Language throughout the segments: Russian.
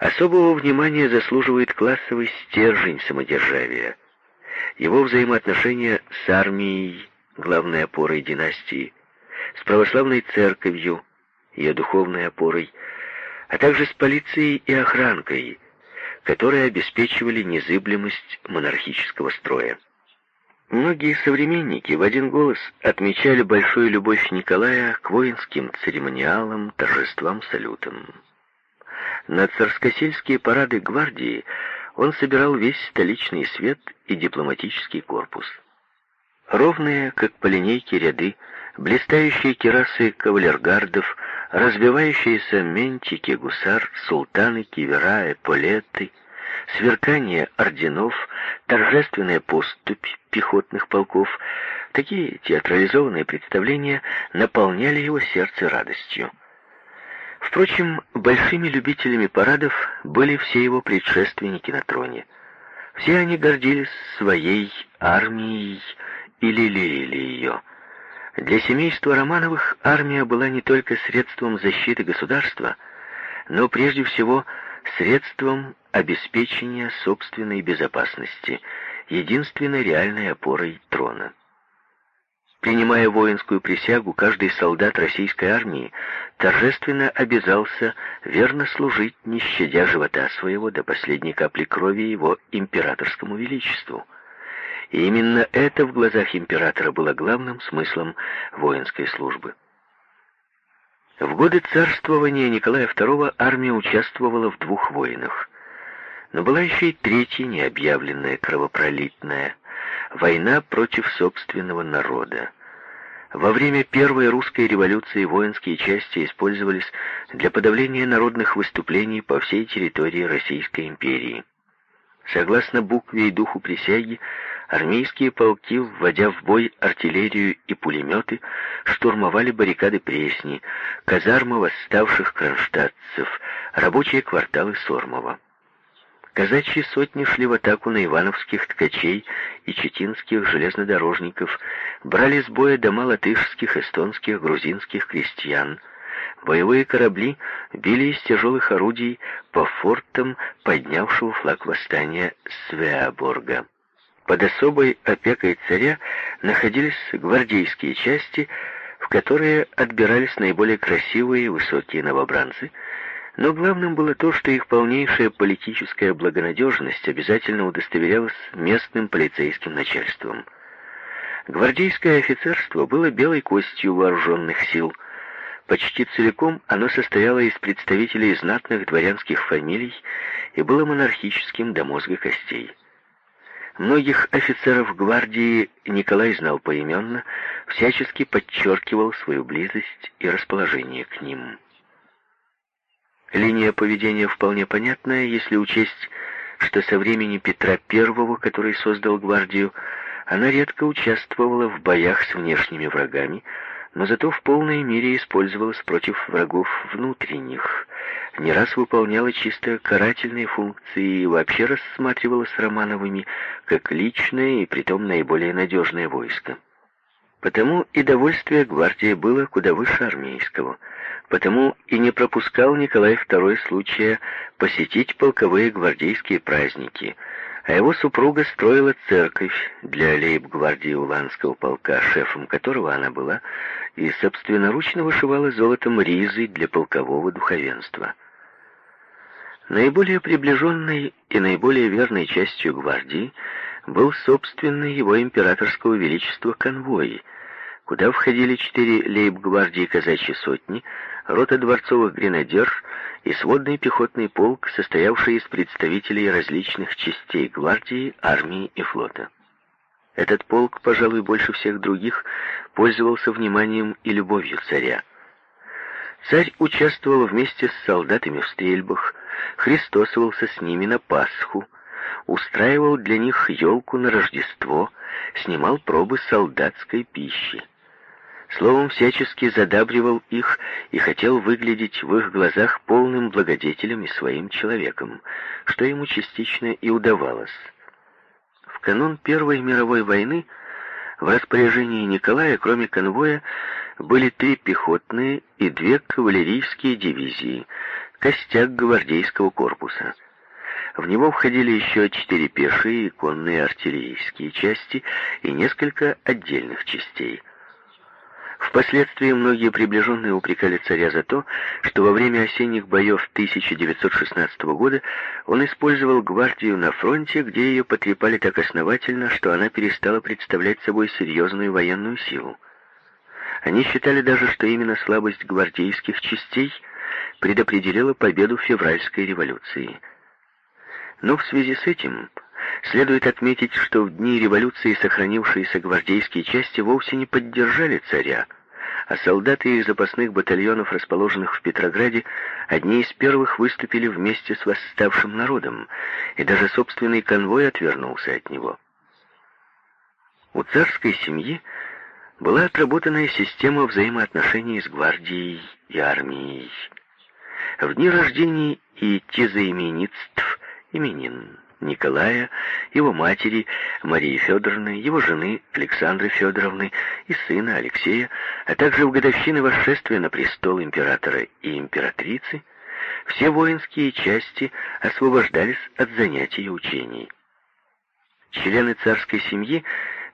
Особого внимания заслуживает классовый стержень самодержавия, его взаимоотношения с армией, главной опорой династии, с православной церковью, ее духовной опорой, а также с полицией и охранкой, которые обеспечивали незыблемость монархического строя. Многие современники в один голос отмечали большую любовь Николая к воинским церемониалам, торжествам, салютам. На царскосельские парады гвардии он собирал весь столичный свет и дипломатический корпус. Ровные, как по линейке, ряды, блистающие керасы кавалергардов, разбивающиеся ментики, гусар, султаны, кивера, эполеты, сверкание орденов, торжественная поступь пехотных полков, такие театрализованные представления наполняли его сердце радостью. Впрочем, большими любителями парадов были все его предшественники на троне. Все они гордились своей армией и лелеяли ее. Для семейства Романовых армия была не только средством защиты государства, но прежде всего средством обеспечения собственной безопасности, единственной реальной опорой трона. Принимая воинскую присягу, каждый солдат российской армии торжественно обязался верно служить, не щадя живота своего до последней капли крови его императорскому величеству. И именно это в глазах императора было главным смыслом воинской службы. В годы царствования Николая II армия участвовала в двух войнах. Но была еще и третья необъявленная кровопролитная война против собственного народа. Во время Первой русской революции воинские части использовались для подавления народных выступлений по всей территории Российской империи. Согласно букве и духу присяги, армейские полки, вводя в бой артиллерию и пулеметы, штурмовали баррикады Пресни, казармы восставших кронштадтцев, рабочие кварталы Сормова. Казачьи сотни шли в атаку на ивановских ткачей и читинских железнодорожников, брали с боя дома латышских, эстонских, грузинских крестьян. Боевые корабли били из тяжелых орудий по фортам поднявшего флаг восстания Свеаборга. Под особой опекой царя находились гвардейские части, в которые отбирались наиболее красивые и высокие новобранцы, но главным было то, что их полнейшая политическая благонадежность обязательно удостоверялась местным полицейским начальством. Гвардейское офицерство было белой костью вооруженных сил. Почти целиком оно состояло из представителей знатных дворянских фамилий и было монархическим до мозга костей. Многих офицеров гвардии Николай знал поименно, всячески подчеркивал свою близость и расположение к ним. Линия поведения вполне понятная, если учесть, что со времени Петра I, который создал гвардию, она редко участвовала в боях с внешними врагами, но зато в полной мере использовалась против врагов внутренних, не раз выполняла чисто карательные функции и вообще рассматривалась Романовыми как личное и притом наиболее надежное войско. Потому и довольствие гвардии было куда выше армейского, потому и не пропускал Николай II случая посетить полковые гвардейские праздники – а его супруга строила церковь для лейб-гвардии Уланского полка, шефом которого она была, и собственноручно вышивала золотом ризы для полкового духовенства. Наиболее приближенной и наиболее верной частью гвардии был собственный его императорского величества конвой, куда входили четыре лейб-гвардии казачьи сотни, рота дворцовых гренадер и сводный пехотный полк, состоявший из представителей различных частей гвардии, армии и флота. Этот полк, пожалуй, больше всех других, пользовался вниманием и любовью царя. Царь участвовал вместе с солдатами в стрельбах, христосовался с ними на Пасху, устраивал для них елку на Рождество, снимал пробы солдатской пищи. Словом, всячески задабривал их и хотел выглядеть в их глазах полным благодетелем и своим человеком, что ему частично и удавалось. В канун Первой мировой войны в распоряжении Николая, кроме конвоя, были три пехотные и две кавалерийские дивизии, костяк гвардейского корпуса. В него входили еще четыре пешие и конные артиллерийские части и несколько отдельных частей. Впоследствии многие приближенные упрекали царя за то, что во время осенних боев 1916 года он использовал гвардию на фронте, где ее потрепали так основательно, что она перестала представлять собой серьезную военную силу. Они считали даже, что именно слабость гвардейских частей предопределила победу февральской революции. Но в связи с этим следует отметить, что в дни революции сохранившиеся гвардейские части вовсе не поддержали царя, а солдаты из запасных батальонов, расположенных в Петрограде, одни из первых выступили вместе с восставшим народом, и даже собственный конвой отвернулся от него. У царской семьи была отработанная система взаимоотношений с гвардией и армией. В дни рождений и тезаименитств именин Николая, его матери Марии Федоровны, его жены Александры Федоровны и сына Алексея, а также в годовщины восшествия на престол императора и императрицы, все воинские части освобождались от занятий и учений. Члены царской семьи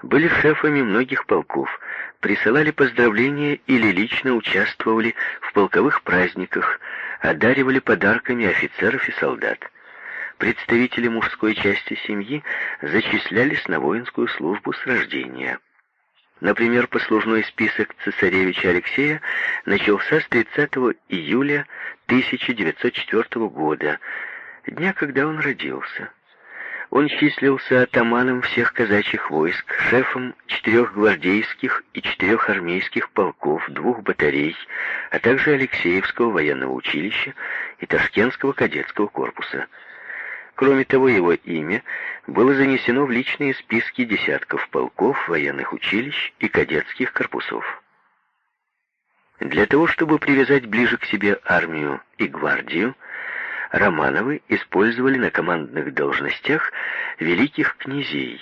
были шефами многих полков, присылали поздравления или лично участвовали в полковых праздниках, одаривали подарками офицеров и солдат представители мужской части семьи зачислялись на воинскую службу с рождения. Например, послужной список цесаревича Алексея начался с 30 июля 1904 года, дня, когда он родился. Он числился атаманом всех казачьих войск, шефом четырех гвардейских и четырех армейских полков, двух батарей, а также Алексеевского военного училища и Ташкентского кадетского корпуса – Кроме того, его имя было занесено в личные списки десятков полков, военных училищ и кадетских корпусов. Для того, чтобы привязать ближе к себе армию и гвардию, Романовы использовали на командных должностях великих князей.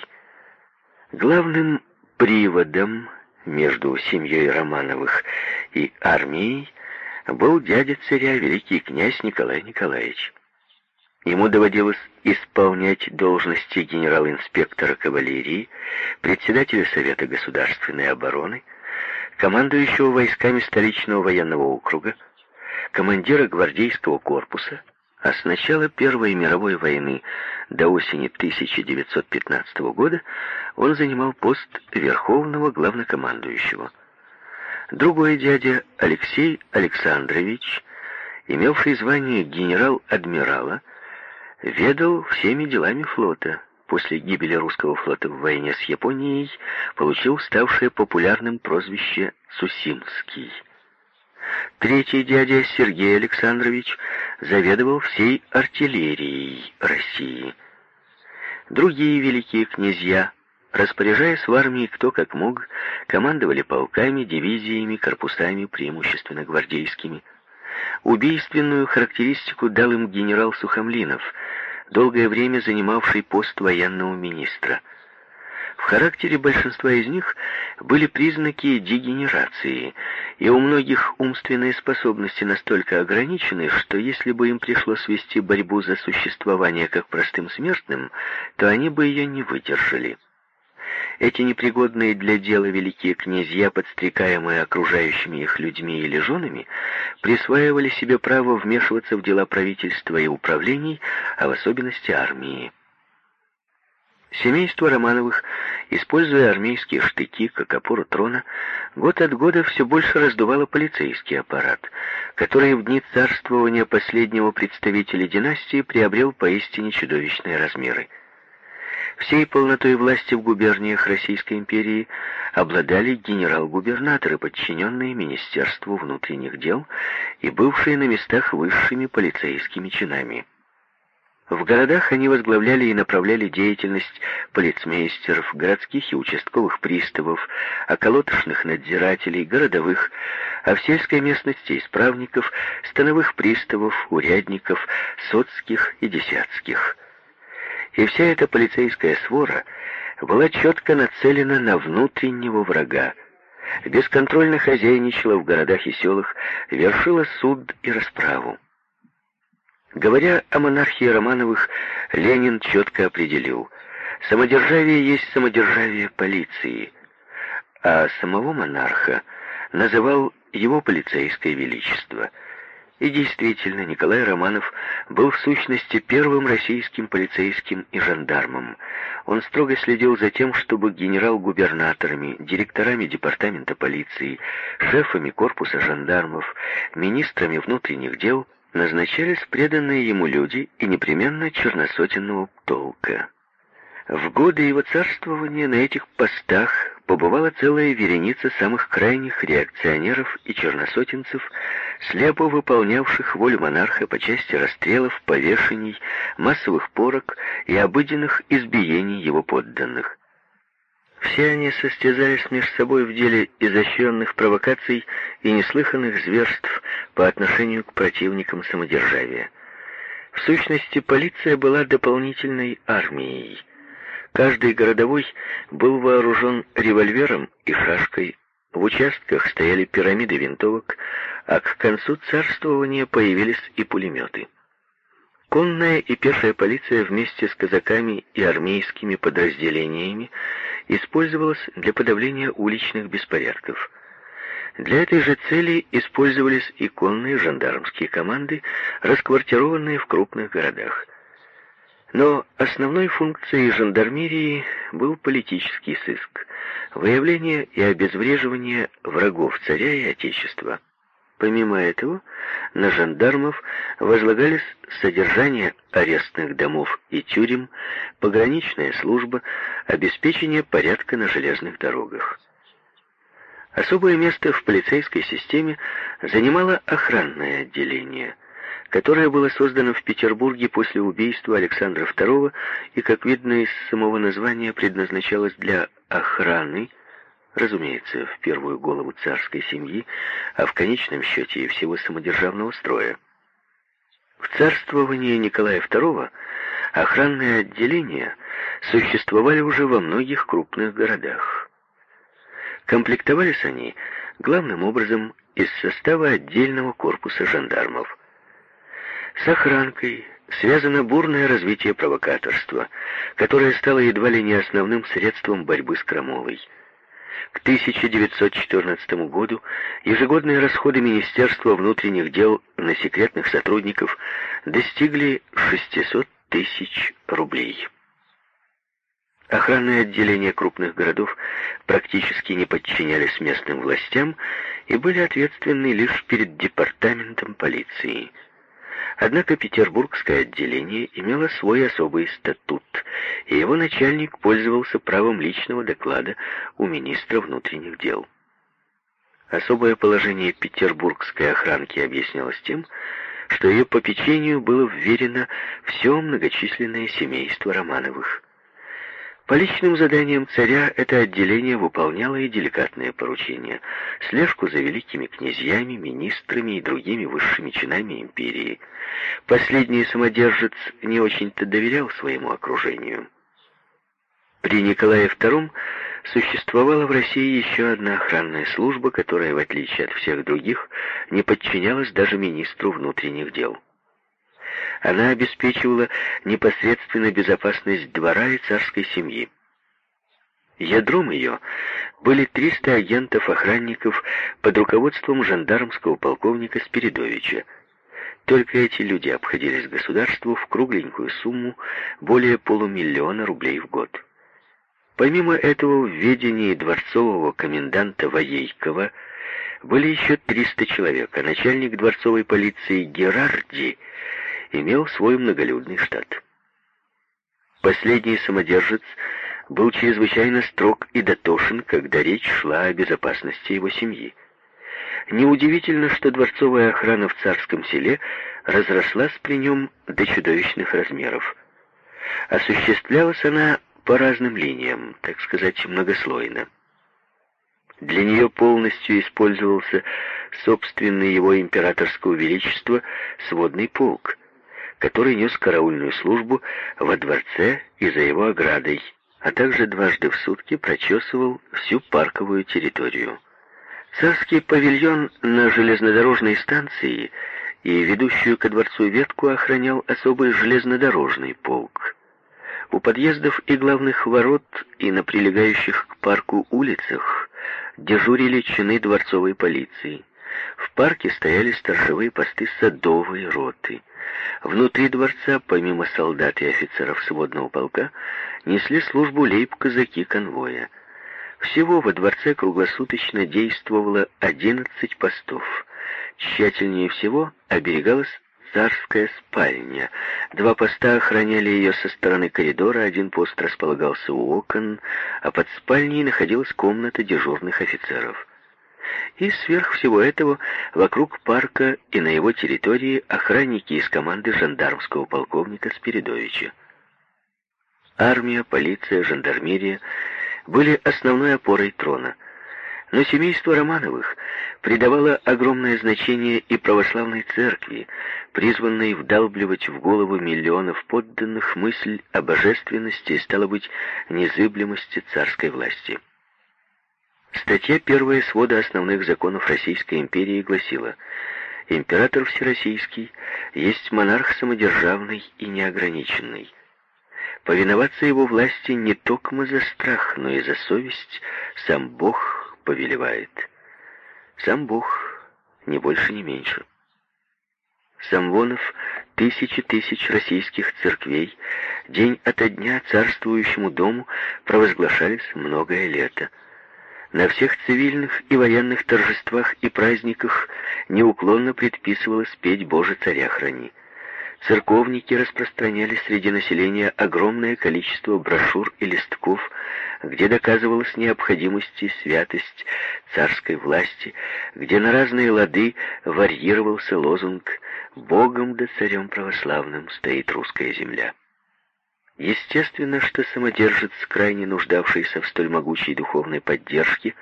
Главным приводом между семьей Романовых и армией был дядя царя, великий князь Николай Николаевич. Ему доводилось исполнять должности генерал-инспектора кавалерии, председателя Совета государственной обороны, командующего войсками столичного военного округа, командира гвардейского корпуса, а с начала Первой мировой войны до осени 1915 года он занимал пост верховного главнокомандующего. Другой дядя Алексей Александрович, имевший звание генерал-адмирала, ведал всеми делами флота. После гибели русского флота в войне с Японией получил ставшее популярным прозвище Сусимский. Третий дядя Сергей Александрович заведовал всей артиллерией России. Другие великие князья, распоряжаясь в армии кто как мог, командовали полками, дивизиями, корпусами, преимущественно гвардейскими. Убийственную характеристику дал им генерал Сухомлинов – долгое время занимавший пост военного министра. В характере большинства из них были признаки дегенерации, и у многих умственные способности настолько ограничены, что если бы им пришлось вести борьбу за существование как простым смертным, то они бы ее не выдержали. Эти непригодные для дела великие князья, подстрекаемые окружающими их людьми или женами, присваивали себе право вмешиваться в дела правительства и управлений, а в особенности армии. Семейство Романовых, используя армейские штыки как опору трона, год от года все больше раздувало полицейский аппарат, который в дни царствования последнего представителя династии приобрел поистине чудовищные размеры. Всей полнотой власти в губерниях Российской империи обладали генерал-губернаторы, подчиненные Министерству внутренних дел и бывшие на местах высшими полицейскими чинами. В городах они возглавляли и направляли деятельность полицмейстеров, городских и участковых приставов, околоточных надзирателей, городовых, а в сельской местности исправников, становых приставов, урядников, соцких и десятских – и вся эта полицейская свора была четко нацелена на внутреннего врага, бесконтрольно хозяйничала в городах и селах, вершила суд и расправу. Говоря о монархии Романовых, Ленин четко определил, самодержавие есть самодержавие полиции, а самого монарха называл его полицейское величество – и действительно, Николай Романов был в сущности первым российским полицейским и жандармом. Он строго следил за тем, чтобы генерал-губернаторами, директорами департамента полиции, шефами корпуса жандармов, министрами внутренних дел назначались преданные ему люди и непременно черносотенного толка. В годы его царствования на этих постах побывала целая вереница самых крайних реакционеров и черносотенцев, слепо выполнявших волю монарха по части расстрелов, повешений, массовых порок и обыденных избиений его подданных. Все они состязались между собой в деле изощренных провокаций и неслыханных зверств по отношению к противникам самодержавия. В сущности, полиция была дополнительной армией – Каждый городовой был вооружен револьвером и шашкой. В участках стояли пирамиды винтовок, а к концу царствования появились и пулеметы. Конная и пешая полиция вместе с казаками и армейскими подразделениями использовалась для подавления уличных беспорядков. Для этой же цели использовались и конные жандармские команды, расквартированные в крупных городах. Но основной функцией жандармерии был политический сыск, выявление и обезвреживание врагов царя и отечества. Помимо этого, на жандармов возлагались содержание арестных домов и тюрем, пограничная служба, обеспечение порядка на железных дорогах. Особое место в полицейской системе занимало охранное отделение – которое было создано в Петербурге после убийства Александра II и, как видно из самого названия, предназначалось для охраны, разумеется, в первую голову царской семьи, а в конечном счете и всего самодержавного строя. В царствовании Николая II охранные отделения существовали уже во многих крупных городах. Комплектовались они главным образом из состава отдельного корпуса жандармов – с охранкой связано бурное развитие провокаторства, которое стало едва ли не основным средством борьбы с Крамолой. К 1914 году ежегодные расходы Министерства внутренних дел на секретных сотрудников достигли 600 тысяч рублей. Охранные отделения крупных городов практически не подчинялись местным властям и были ответственны лишь перед департаментом полиции – Однако петербургское отделение имело свой особый статут, и его начальник пользовался правом личного доклада у министра внутренних дел. Особое положение петербургской охранки объяснялось тем, что ее попечению было вверено все многочисленное семейство Романовых. По личным заданиям царя это отделение выполняло и деликатные поручения — слежку за великими князьями, министрами и другими высшими чинами империи. Последний самодержец не очень-то доверял своему окружению. При Николае II существовала в России еще одна охранная служба, которая, в отличие от всех других, не подчинялась даже министру внутренних дел. Она обеспечивала непосредственно безопасность двора и царской семьи. Ядром ее были 300 агентов-охранников под руководством жандармского полковника Спиридовича. Только эти люди обходились государству в кругленькую сумму более полумиллиона рублей в год. Помимо этого, в ведении дворцового коменданта Воейкова были еще 300 человек, а начальник дворцовой полиции Герарди – имел свой многолюдный штат. Последний самодержец был чрезвычайно строг и дотошен, когда речь шла о безопасности его семьи. Неудивительно, что дворцовая охрана в царском селе разрослась при нем до чудовищных размеров. Осуществлялась она по разным линиям, так сказать, многослойно. Для нее полностью использовался собственный его императорского величества сводный полк, который нес караульную службу во дворце и за его оградой, а также дважды в сутки прочесывал всю парковую территорию. Царский павильон на железнодорожной станции и ведущую ко дворцу ветку охранял особый железнодорожный полк. У подъездов и главных ворот и на прилегающих к парку улицах дежурили чины дворцовой полиции. В парке стояли сторожевые посты садовой роты. Внутри дворца, помимо солдат и офицеров сводного полка, несли службу лейб-казаки конвоя. Всего во дворце круглосуточно действовало 11 постов. Тщательнее всего оберегалась царская спальня. Два поста охраняли ее со стороны коридора, один пост располагался у окон, а под спальней находилась комната дежурных офицеров. И сверх всего этого, вокруг парка и на его территории охранники из команды жандармского полковника Спиридовича. Армия, полиция, жандармерия были основной опорой трона. Но семейство Романовых придавало огромное значение и православной церкви, призванной вдалбливать в голову миллионов подданных мысль о божественности и, стало быть, незыблемости царской власти. Статья первая свода основных законов Российской империи гласила «Император Всероссийский есть монарх самодержавный и неограниченный. Повиноваться его власти не только за страх, но и за совесть сам Бог повелевает. Сам Бог, ни больше, ни меньше». Самвонов тысячи тысяч российских церквей день ото дня царствующему дому провозглашались многое лето. На всех цивильных и военных торжествах и праздниках неуклонно предписывалось петь «Боже, царя храни». Церковники распространяли среди населения огромное количество брошюр и листков, где доказывалась необходимость и святость царской власти, где на разные лады варьировался лозунг «Богом да царем православным стоит русская земля». Естественно, что самодержец, крайне нуждавшийся в столь могучей духовной поддержке,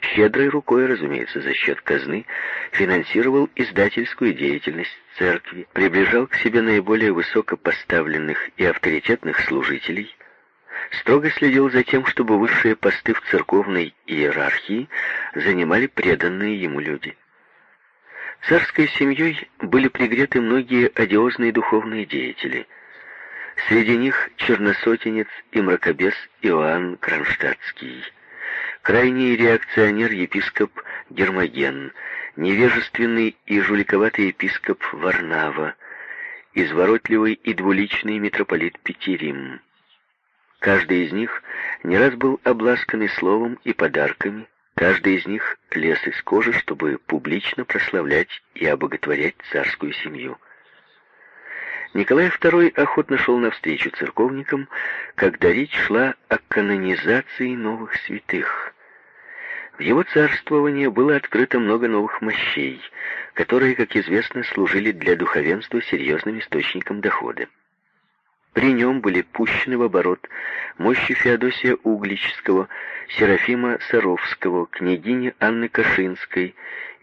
щедрой рукой, разумеется, за счет казны, финансировал издательскую деятельность церкви, приближал к себе наиболее высокопоставленных и авторитетных служителей, строго следил за тем, чтобы высшие посты в церковной иерархии занимали преданные ему люди. Царской семьей были пригреты многие одиозные духовные деятели – Среди них черносотенец и мракобес Иоанн Кронштадтский, крайний реакционер-епископ Гермоген, невежественный и жуликоватый епископ Варнава, изворотливый и двуличный митрополит Петерим. Каждый из них не раз был обласканный словом и подарками, каждый из них лез из кожи, чтобы публично прославлять и обоготворять царскую семью. Николай II охотно шел навстречу церковникам, когда речь шла о канонизации новых святых. В его царствовании было открыто много новых мощей, которые, как известно, служили для духовенства серьезным источником дохода. При нем были пущены в оборот мощи Феодосия Угличского, Серафима Саровского, княгини Анны Кашинской,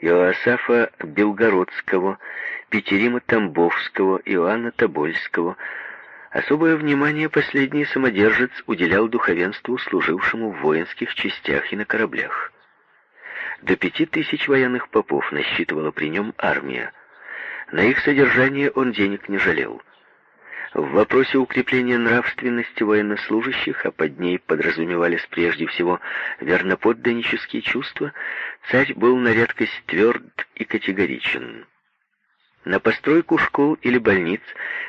Иоасафа Белгородского, Петерима Тамбовского, Иоанна Тобольского. Особое внимание последний самодержец уделял духовенству, служившему в воинских частях и на кораблях. До пяти тысяч военных попов насчитывала при нем армия. На их содержание он денег не жалел. В вопросе укрепления нравственности военнослужащих, а под ней подразумевались прежде всего верноподданнические чувства, царь был на редкость тверд и категоричен. На постройку школ или больниц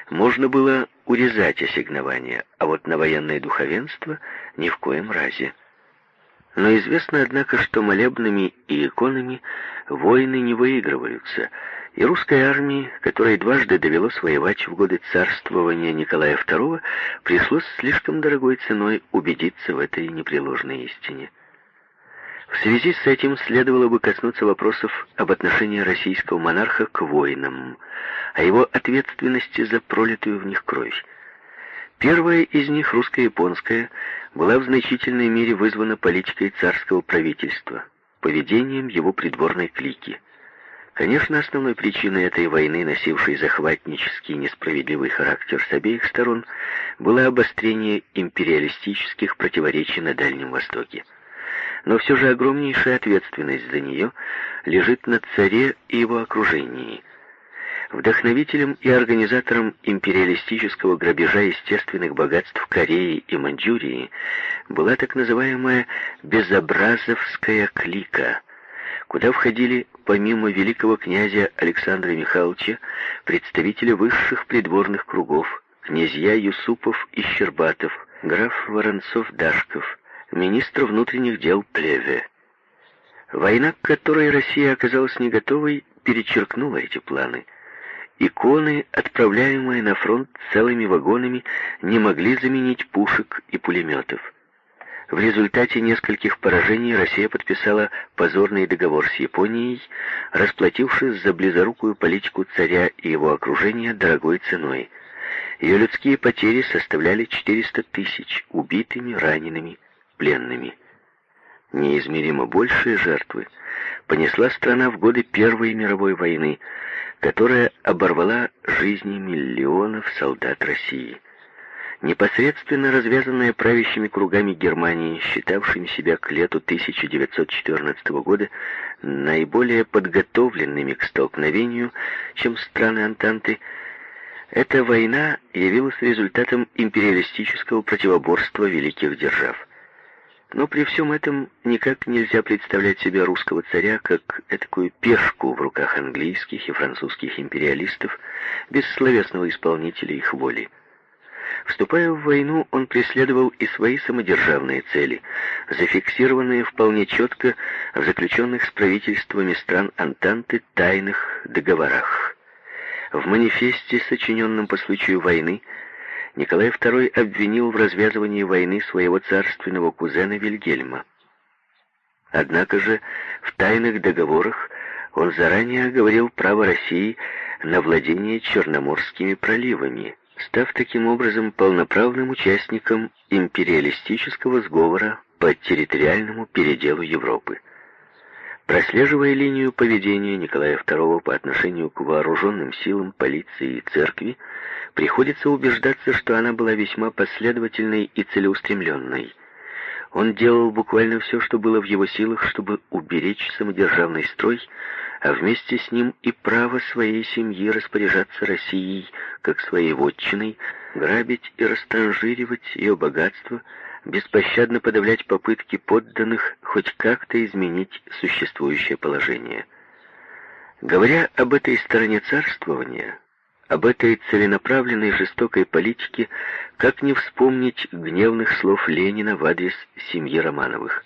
можно было урезать ассигнования, а вот на военное духовенство ни в коем разе. Но известно, однако, что молебными и иконами войны не выигрываются, и русской армии, которой дважды довелось воевать в годы царствования Николая II, пришлось слишком дорогой ценой убедиться в этой непреложной истине. В связи с этим следовало бы коснуться вопросов об отношении российского монарха к воинам, о его ответственности за пролитую в них кровь. Первая из них, русско-японская, была в значительной мере вызвана политикой царского правительства, поведением его придворной клики. Конечно, основной причиной этой войны, носившей захватнический несправедливый характер с обеих сторон, было обострение империалистических противоречий на Дальнем Востоке. Но все же огромнейшая ответственность за нее лежит на царе и его окружении. Вдохновителем и организатором империалистического грабежа естественных богатств Кореи и Маньчжурии была так называемая «безобразовская клика», куда входили, помимо великого князя Александра Михайловича, представители высших придворных кругов, князья Юсупов и Щербатов, граф Воронцов-Дашков, министр внутренних дел Плеве. Война, к которой Россия оказалась не готовой, перечеркнула эти планы. Иконы, отправляемые на фронт целыми вагонами, не могли заменить пушек и пулеметов. В результате нескольких поражений Россия подписала позорный договор с Японией, расплатившись за близорукую политику царя и его окружения дорогой ценой. Ее людские потери составляли 400 тысяч убитыми, ранеными, пленными. Неизмеримо большие жертвы понесла страна в годы Первой мировой войны, которая оборвала жизни миллионов солдат России. Непосредственно развязанная правящими кругами Германии, считавшими себя к лету 1914 года наиболее подготовленными к столкновению, чем страны Антанты, эта война явилась результатом империалистического противоборства великих держав. Но при всем этом никак нельзя представлять себе русского царя как такую пешку в руках английских и французских империалистов, без словесного исполнителя их воли. Вступая в войну, он преследовал и свои самодержавные цели, зафиксированные вполне четко в заключенных с правительствами стран Антанты тайных договорах. В манифесте, сочиненном по случаю войны, Николай II обвинил в развязывании войны своего царственного кузена Вильгельма. Однако же в тайных договорах он заранее оговорил право России на владение Черноморскими проливами, став таким образом полноправным участником империалистического сговора по территориальному переделу Европы. Прослеживая линию поведения Николая II по отношению к вооруженным силам, полиции и церкви, приходится убеждаться, что она была весьма последовательной и целеустремленной. Он делал буквально все, что было в его силах, чтобы уберечь самодержавный строй, а вместе с ним и право своей семьи распоряжаться Россией как своей вотчиной, грабить и растранжиривать ее богатство, беспощадно подавлять попытки подданных хоть как-то изменить существующее положение. Говоря об этой стороне царствования, об этой целенаправленной жестокой политике, как не вспомнить гневных слов Ленина в адрес семьи Романовых,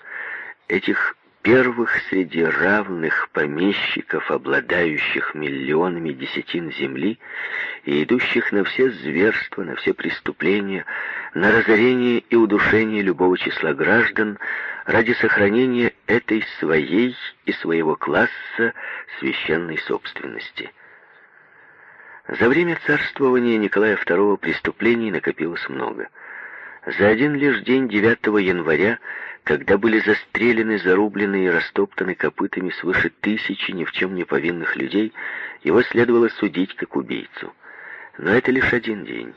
этих первых среди равных помещиков, обладающих миллионами десятин земли и идущих на все зверства, на все преступления, на разорение и удушение любого числа граждан ради сохранения этой своей и своего класса священной собственности. За время царствования Николая II преступлений накопилось много. За один лишь день 9 января, когда были застрелены, зарублены и растоптаны копытами свыше тысячи ни в чем не повинных людей, его следовало судить как убийцу. Но это лишь один день.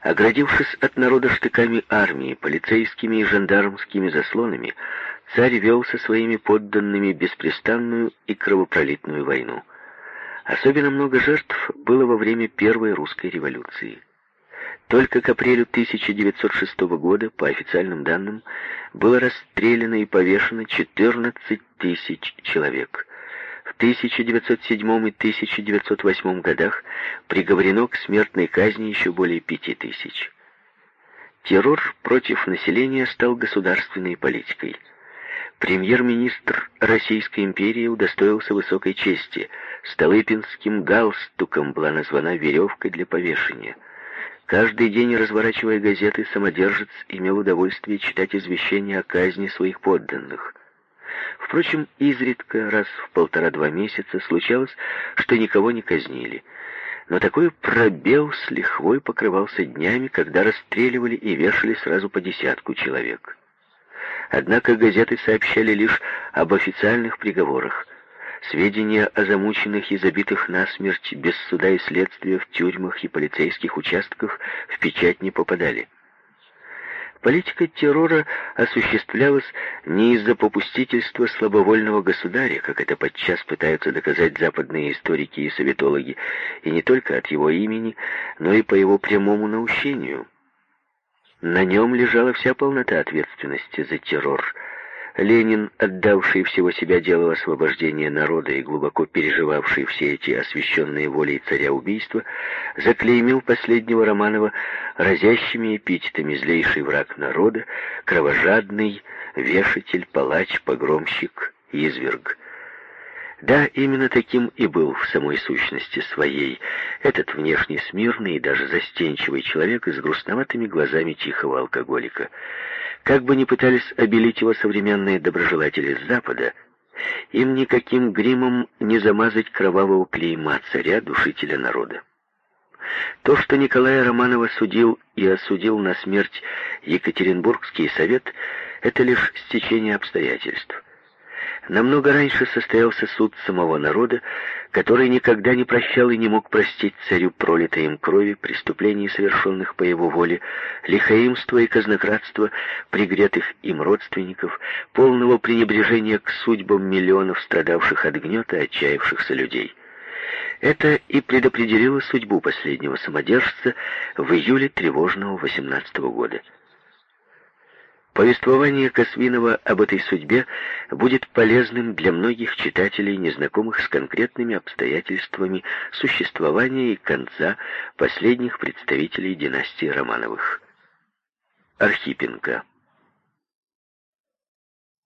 Оградившись от народа штыками армии, полицейскими и жандармскими заслонами, царь вел со своими подданными беспрестанную и кровопролитную войну. Особенно много жертв было во время Первой русской революции. Только к апрелю 1906 года, по официальным данным, было расстреляно и повешено 14 тысяч человек. В 1907 и 1908 годах приговорено к смертной казни еще более 5 тысяч. Террор против населения стал государственной политикой – Премьер-министр Российской империи удостоился высокой чести. Столыпинским галстуком была названа веревка для повешения. Каждый день, разворачивая газеты, самодержец имел удовольствие читать извещения о казни своих подданных. Впрочем, изредка, раз в полтора-два месяца, случалось, что никого не казнили. Но такой пробел с лихвой покрывался днями, когда расстреливали и вешали сразу по десятку человек. Однако газеты сообщали лишь об официальных приговорах. Сведения о замученных и забитых насмерть без суда и следствия в тюрьмах и полицейских участках в печать не попадали. Политика террора осуществлялась не из-за попустительства слабовольного государя, как это подчас пытаются доказать западные историки и советологи, и не только от его имени, но и по его прямому наущению. На нем лежала вся полнота ответственности за террор – Ленин, отдавший всего себя делу освобождения народа и глубоко переживавший все эти освященные волей царя убийства, заклеймил последнего Романова разящими эпитетами «злейший враг народа», «кровожадный», «вешатель», «палач», «погромщик», «изверг». Да, именно таким и был в самой сущности своей этот внешне смирный и даже застенчивый человек с грустноватыми глазами тихого алкоголика — как бы ни пытались обелить его современные доброжелатели с Запада, им никаким гримом не замазать кровавого клейма царя, душителя народа. То, что Николая Романова судил и осудил на смерть Екатеринбургский совет, это лишь стечение обстоятельств. Намного раньше состоялся суд самого народа, который никогда не прощал и не мог простить царю пролитой им крови, преступлений, совершенных по его воле, лихаимства и казнократства пригретых им родственников, полного пренебрежения к судьбам миллионов страдавших от гнета отчаявшихся людей. Это и предопределило судьбу последнего самодержца в июле тревожного 18 -го года. Повествование Косвинова об этой судьбе будет полезным для многих читателей, незнакомых с конкретными обстоятельствами существования и конца последних представителей династии Романовых. Архипенко